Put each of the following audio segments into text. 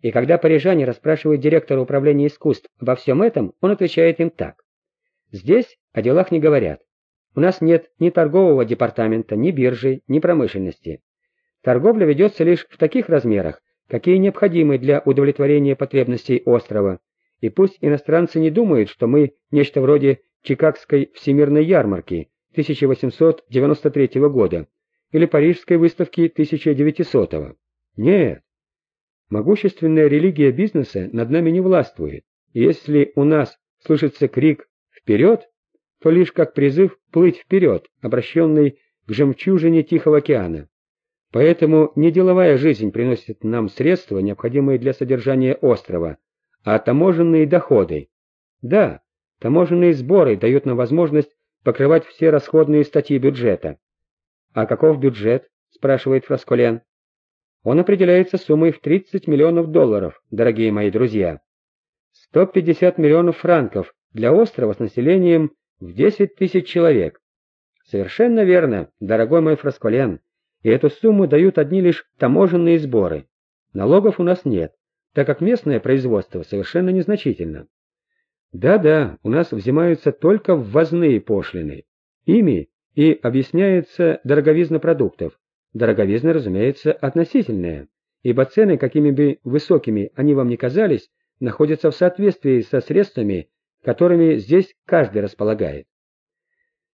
И когда парижане расспрашивают директора управления искусств обо всем этом, он отвечает им так. Здесь о делах не говорят. У нас нет ни торгового департамента, ни биржи, ни промышленности. Торговля ведется лишь в таких размерах, какие необходимы для удовлетворения потребностей острова. И пусть иностранцы не думают, что мы нечто вроде Чикагской всемирной ярмарки 1893 года или Парижской выставки 1900 -го. Нет. Могущественная религия бизнеса над нами не властвует. И если у нас слышится крик «Вперед!», то лишь как призыв плыть вперед, обращенный к жемчужине Тихого океана. Поэтому не деловая жизнь приносит нам средства, необходимые для содержания острова, а таможенные доходы. Да, таможенные сборы дают нам возможность покрывать все расходные статьи бюджета. «А каков бюджет?» – спрашивает Фрасколен. «Он определяется суммой в 30 миллионов долларов, дорогие мои друзья. 150 миллионов франков для острова с населением в 10 тысяч человек. Совершенно верно, дорогой мой Фрасколен и эту сумму дают одни лишь таможенные сборы. Налогов у нас нет, так как местное производство совершенно незначительно. Да-да, у нас взимаются только ввозные пошлины. Ими и объясняется дороговизна продуктов. Дороговизна, разумеется, относительная, ибо цены, какими бы высокими они вам ни казались, находятся в соответствии со средствами, которыми здесь каждый располагает.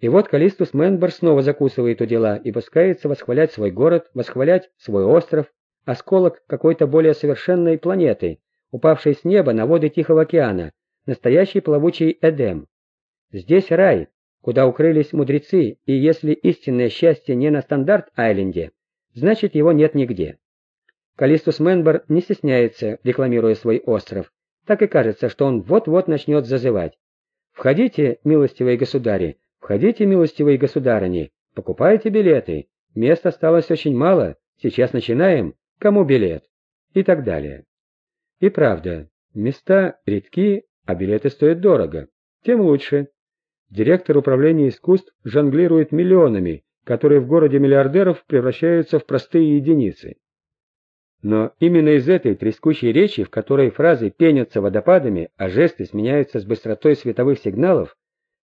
И вот Калистус Менбер снова закусывает у дела и пускается восхвалять свой город, восхвалять свой остров, осколок какой-то более совершенной планеты, упавшей с неба на воды Тихого океана, настоящий плавучий Эдем. Здесь рай, куда укрылись мудрецы, и если истинное счастье не на Стандарт-Айленде, значит его нет нигде. Калистус Менбер не стесняется, рекламируя свой остров, так и кажется, что он вот-вот начнет зазывать. «Входите, милостивые государи, Входите, милостивые государыни, покупайте билеты. Мест осталось очень мало, сейчас начинаем. Кому билет? И так далее. И правда, места редки, а билеты стоят дорого. Тем лучше. Директор управления искусств жонглирует миллионами, которые в городе миллиардеров превращаются в простые единицы. Но именно из этой трескучей речи, в которой фразы пенятся водопадами, а жесты сменяются с быстротой световых сигналов,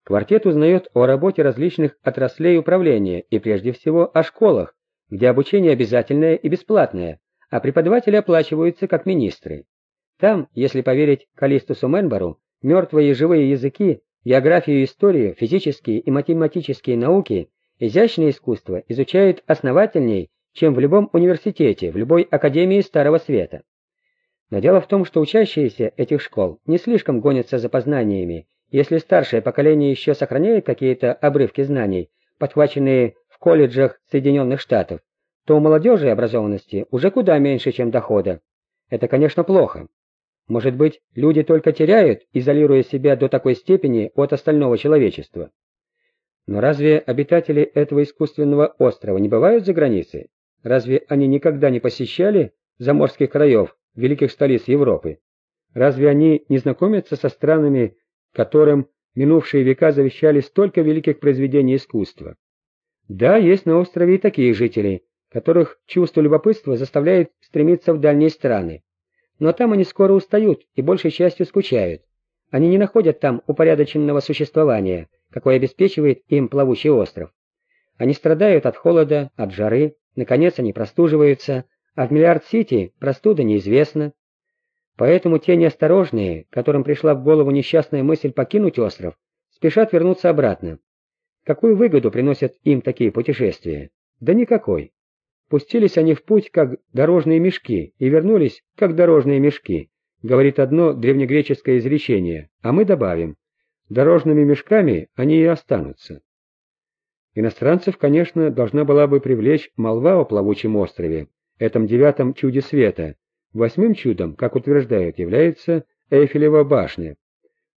Квартет узнает о работе различных отраслей управления и прежде всего о школах, где обучение обязательное и бесплатное, а преподаватели оплачиваются как министры. Там, если поверить Калистусу Менбару, мертвые и живые языки, географию и историю, физические и математические науки, изящное искусство изучают основательней, чем в любом университете, в любой академии Старого Света. Но дело в том, что учащиеся этих школ не слишком гонятся за познаниями если старшее поколение еще сохраняет какие-то обрывки знаний, подхваченные в колледжах Соединенных Штатов, то у молодежи образованности уже куда меньше, чем дохода. Это, конечно, плохо. Может быть, люди только теряют, изолируя себя до такой степени от остального человечества. Но разве обитатели этого искусственного острова не бывают за границей? Разве они никогда не посещали заморских краев, великих столиц Европы? Разве они не знакомятся со странами которым минувшие века завещали столько великих произведений искусства. Да, есть на острове и такие жители, которых чувство любопытства заставляет стремиться в дальние страны. Но там они скоро устают и большей частью скучают. Они не находят там упорядоченного существования, какое обеспечивает им плавучий остров. Они страдают от холода, от жары, наконец они простуживаются, а в Миллиард-Сити простуда неизвестна. Поэтому те неосторожные, которым пришла в голову несчастная мысль покинуть остров, спешат вернуться обратно. Какую выгоду приносят им такие путешествия? Да никакой. Пустились они в путь, как дорожные мешки, и вернулись, как дорожные мешки, говорит одно древнегреческое изречение, а мы добавим, дорожными мешками они и останутся. Иностранцев, конечно, должна была бы привлечь молва о плавучем острове, этом девятом чуде света, Восьмым чудом, как утверждают, является Эйфелева башня.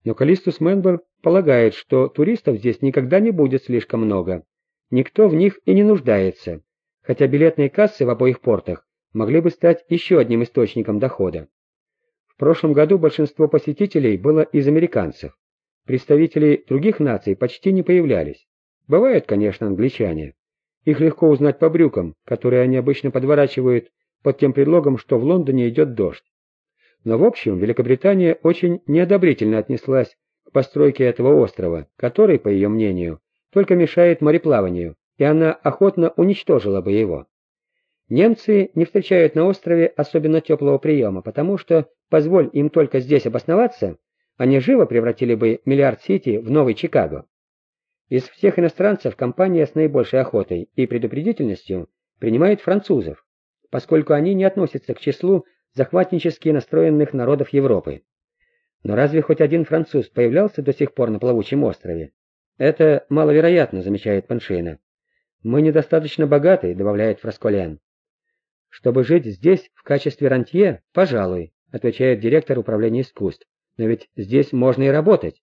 Но Калистус Менбер полагает, что туристов здесь никогда не будет слишком много. Никто в них и не нуждается, хотя билетные кассы в обоих портах могли бы стать еще одним источником дохода. В прошлом году большинство посетителей было из американцев. Представители других наций почти не появлялись. Бывают, конечно, англичане. Их легко узнать по брюкам, которые они обычно подворачивают под тем предлогом, что в Лондоне идет дождь. Но в общем Великобритания очень неодобрительно отнеслась к постройке этого острова, который, по ее мнению, только мешает мореплаванию, и она охотно уничтожила бы его. Немцы не встречают на острове особенно теплого приема, потому что, позволь им только здесь обосноваться, они живо превратили бы Миллиард-Сити в Новый Чикаго. Из всех иностранцев компания с наибольшей охотой и предупредительностью принимает французов, поскольку они не относятся к числу захватнически настроенных народов Европы. Но разве хоть один француз появлялся до сих пор на плавучем острове? Это маловероятно, замечает Паншина. Мы недостаточно богаты, добавляет Фрасколен. Чтобы жить здесь в качестве рантье, пожалуй, отвечает директор управления искусств. Но ведь здесь можно и работать.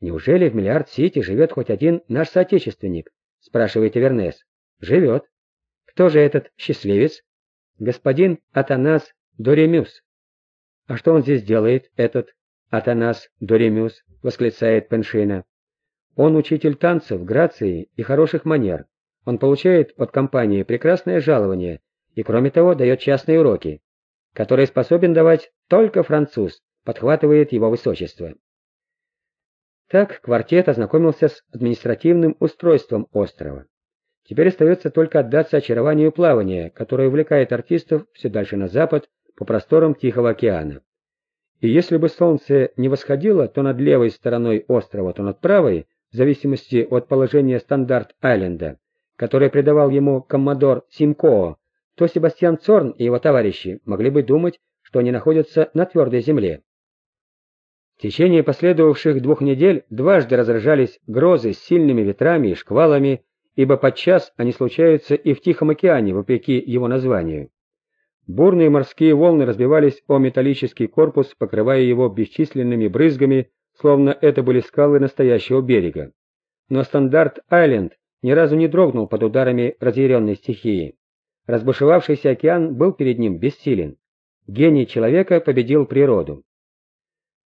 Неужели в Миллиард-Сити живет хоть один наш соотечественник? Спрашивает Эвернес. Живет. Кто же этот счастливец? Господин Атанас Доремюс. А что он здесь делает, этот Атанас Доремюс? Восклицает Пеншина. Он учитель танцев, грации и хороших манер. Он получает от компании прекрасное жалование и, кроме того, дает частные уроки, которые способен давать только француз, подхватывает его высочество. Так квартет ознакомился с административным устройством острова. Теперь остается только отдаться очарованию плавания, которое увлекает артистов все дальше на запад по просторам Тихого океана. И если бы солнце не восходило то над левой стороной острова, то над правой, в зависимости от положения Стандарт-Айленда, которое придавал ему коммодор Симкоо, то Себастьян Цорн и его товарищи могли бы думать, что они находятся на твердой земле. В течение последовавших двух недель дважды разражались грозы с сильными ветрами и шквалами, ибо подчас они случаются и в Тихом океане, вопреки его названию. Бурные морские волны разбивались о металлический корпус, покрывая его бесчисленными брызгами, словно это были скалы настоящего берега. Но Стандарт-Айленд ни разу не дрогнул под ударами разъяренной стихии. Разбушевавшийся океан был перед ним бессилен. Гений человека победил природу.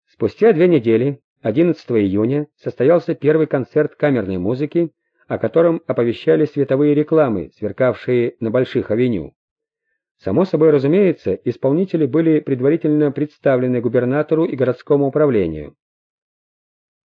Спустя две недели, 11 июня, состоялся первый концерт камерной музыки, о котором оповещали световые рекламы, сверкавшие на больших авеню. Само собой разумеется, исполнители были предварительно представлены губернатору и городскому управлению.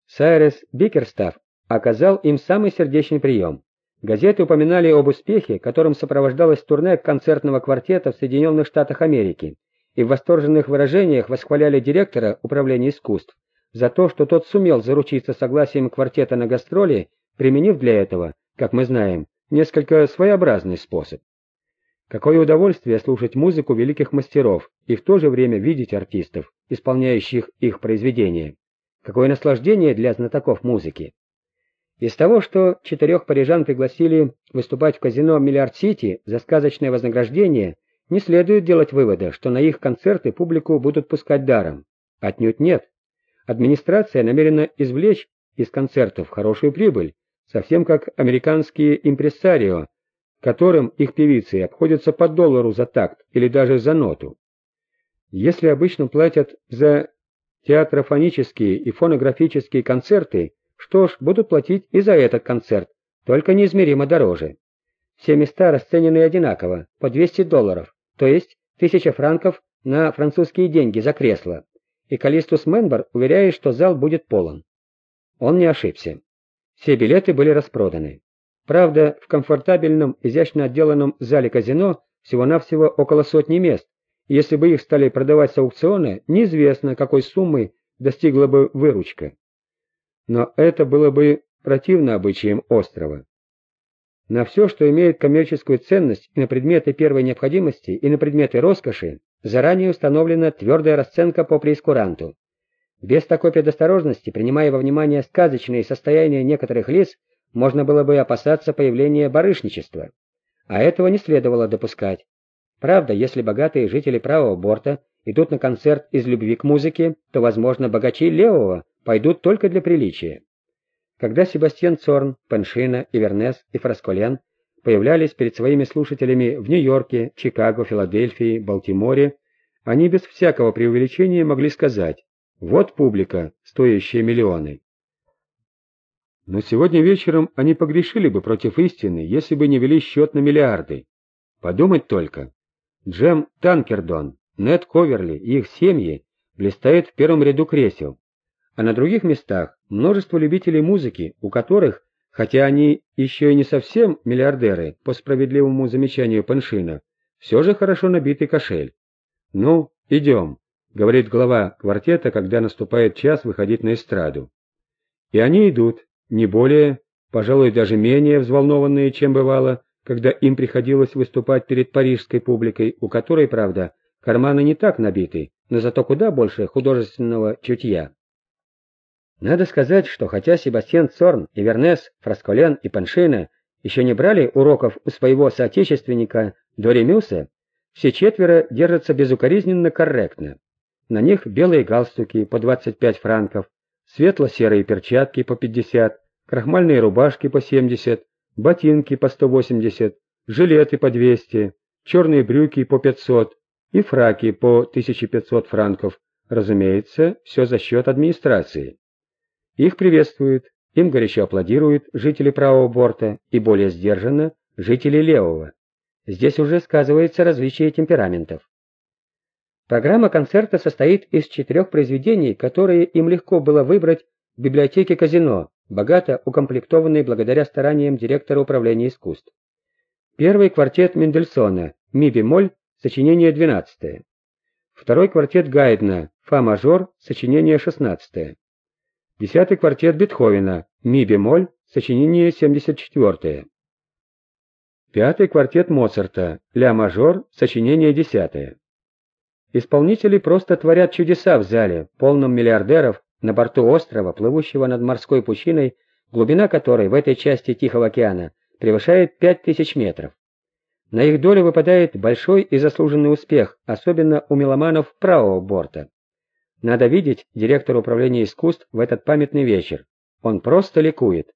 Сайрес Бикерстав оказал им самый сердечный прием. Газеты упоминали об успехе, которым сопровождалось турне концертного квартета в Соединенных Штатах Америки, и в восторженных выражениях восхваляли директора управления искусств за то, что тот сумел заручиться согласием квартета на гастроли, применив для этого, как мы знаем, несколько своеобразный способ. Какое удовольствие слушать музыку великих мастеров и в то же время видеть артистов, исполняющих их произведения. Какое наслаждение для знатоков музыки. Из того, что четырех парижан пригласили выступать в казино Миллиард-Сити за сказочное вознаграждение, не следует делать вывода, что на их концерты публику будут пускать даром. Отнюдь нет. Администрация намерена извлечь из концертов хорошую прибыль, совсем как американские импрессарио, которым их певицы обходятся по доллару за такт или даже за ноту. Если обычно платят за театрофонические и фонографические концерты, что ж, будут платить и за этот концерт, только неизмеримо дороже. Все места расценены одинаково, по 200 долларов, то есть 1000 франков на французские деньги за кресло. И Калистус Менбар уверяет, что зал будет полон. Он не ошибся. Все билеты были распроданы. Правда, в комфортабельном, изящно отделанном зале казино всего-навсего около сотни мест, если бы их стали продавать с аукциона, неизвестно, какой суммы достигла бы выручка. Но это было бы противно обычаям острова. На все, что имеет коммерческую ценность и на предметы первой необходимости, и на предметы роскоши, заранее установлена твердая расценка по преискуранту. Без такой предосторожности, принимая во внимание сказочные состояния некоторых лиц, можно было бы опасаться появления барышничества, а этого не следовало допускать. Правда, если богатые жители правого борта идут на концерт из любви к музыке, то, возможно, богачи левого пойдут только для приличия. Когда Себастьян Цорн, Пеншина, Ивернес и Фрасколен появлялись перед своими слушателями в Нью-Йорке, Чикаго, Филадельфии, Балтиморе, они без всякого преувеличения могли сказать «Вот публика, стоящая миллионы». Но сегодня вечером они погрешили бы против истины, если бы не вели счет на миллиарды. Подумать только. Джем Танкердон, Нед Коверли и их семьи блистают в первом ряду кресел, а на других местах множество любителей музыки, у которых, хотя они еще и не совсем миллиардеры, по справедливому замечанию Паншина, все же хорошо набитый кошель. «Ну, идем», — говорит глава квартета, когда наступает час выходить на эстраду. И они идут, не более, пожалуй, даже менее взволнованные, чем бывало, когда им приходилось выступать перед парижской публикой, у которой, правда, карманы не так набиты, но зато куда больше художественного чутья. Надо сказать, что хотя Себастьян Цорн и Вернес, Фрасколен и Паншина еще не брали уроков у своего соотечественника Доремюса, все четверо держатся безукоризненно корректно. На них белые галстуки по 25 франков, светло-серые перчатки по 50, крахмальные рубашки по 70, ботинки по 180, жилеты по 200, черные брюки по 500 и фраки по 1500 франков. Разумеется, все за счет администрации. Их приветствуют, им горячо аплодируют жители правого борта и более сдержанно жители левого. Здесь уже сказывается различие темпераментов. Программа концерта состоит из четырех произведений, которые им легко было выбрать в библиотеке казино, богато укомплектованной благодаря стараниям директора управления искусств. Первый квартет Мендельсона, ми-бемоль, сочинение 12. Второй квартет Гайдна, фа-мажор, сочинение 16. Десятый квартет Бетховена, ми-бемоль, сочинение 74. Пятый квартет Моцарта, ля-мажор, сочинение 10. Исполнители просто творят чудеса в зале, полном миллиардеров, на борту острова, плывущего над морской пучиной, глубина которой в этой части Тихого океана превышает 5000 метров. На их долю выпадает большой и заслуженный успех, особенно у меломанов правого борта. Надо видеть директора управления искусств в этот памятный вечер. Он просто ликует.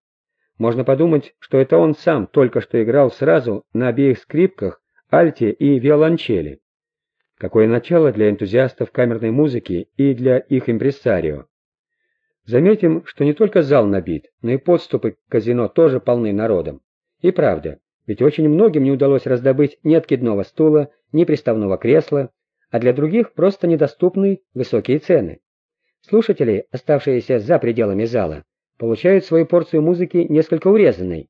Можно подумать, что это он сам только что играл сразу на обеих скрипках, альте и виолончели. Какое начало для энтузиастов камерной музыки и для их импрессарио. Заметим, что не только зал набит, но и подступы к казино тоже полны народом. И правда, ведь очень многим не удалось раздобыть ни откидного стула, ни приставного кресла, а для других просто недоступны высокие цены. Слушатели, оставшиеся за пределами зала, получают свою порцию музыки несколько урезанной.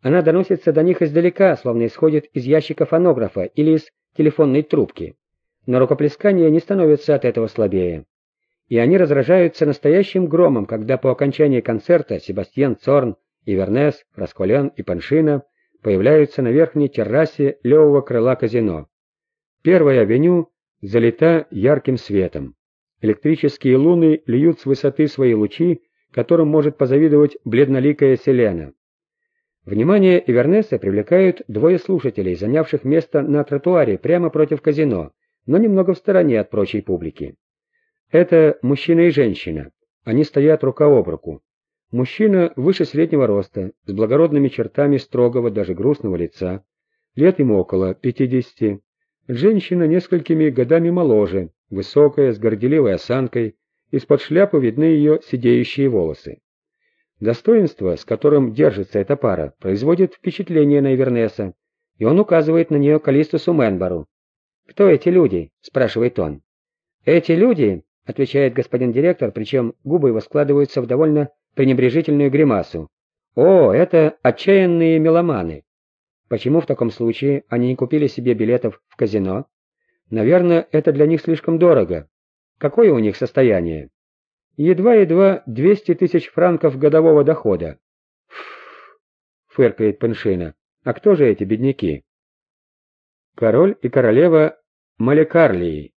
Она доносится до них издалека, словно исходит из ящика фонографа или из телефонной трубки но рукоплескания не становятся от этого слабее. И они разражаются настоящим громом, когда по окончании концерта Себастьян Цорн, Ивернес, Расколян и Паншина появляются на верхней террасе левого крыла казино. Первая авеню залита ярким светом. Электрические луны льют с высоты свои лучи, которым может позавидовать бледноликая Селена. Внимание Ивернеса привлекают двое слушателей, занявших место на тротуаре прямо против казино, но немного в стороне от прочей публики. Это мужчина и женщина. Они стоят рука об руку. Мужчина выше среднего роста, с благородными чертами строгого, даже грустного лица. Лет ему около пятидесяти. Женщина несколькими годами моложе, высокая, с горделивой осанкой, из-под шляпы видны ее сидеющие волосы. Достоинство, с которым держится эта пара, производит впечатление на Ивернеса, и он указывает на нее Калистусу Менбару, «Кто эти люди?» – спрашивает он. «Эти люди», – отвечает господин директор, причем губы его складываются в довольно пренебрежительную гримасу. «О, это отчаянные меломаны. Почему в таком случае они не купили себе билетов в казино? Наверное, это для них слишком дорого. Какое у них состояние? Едва-едва 200 тысяч франков годового дохода. Фу, фыркает Пеншина. А кто же эти бедняки? Король и королева Малекарлии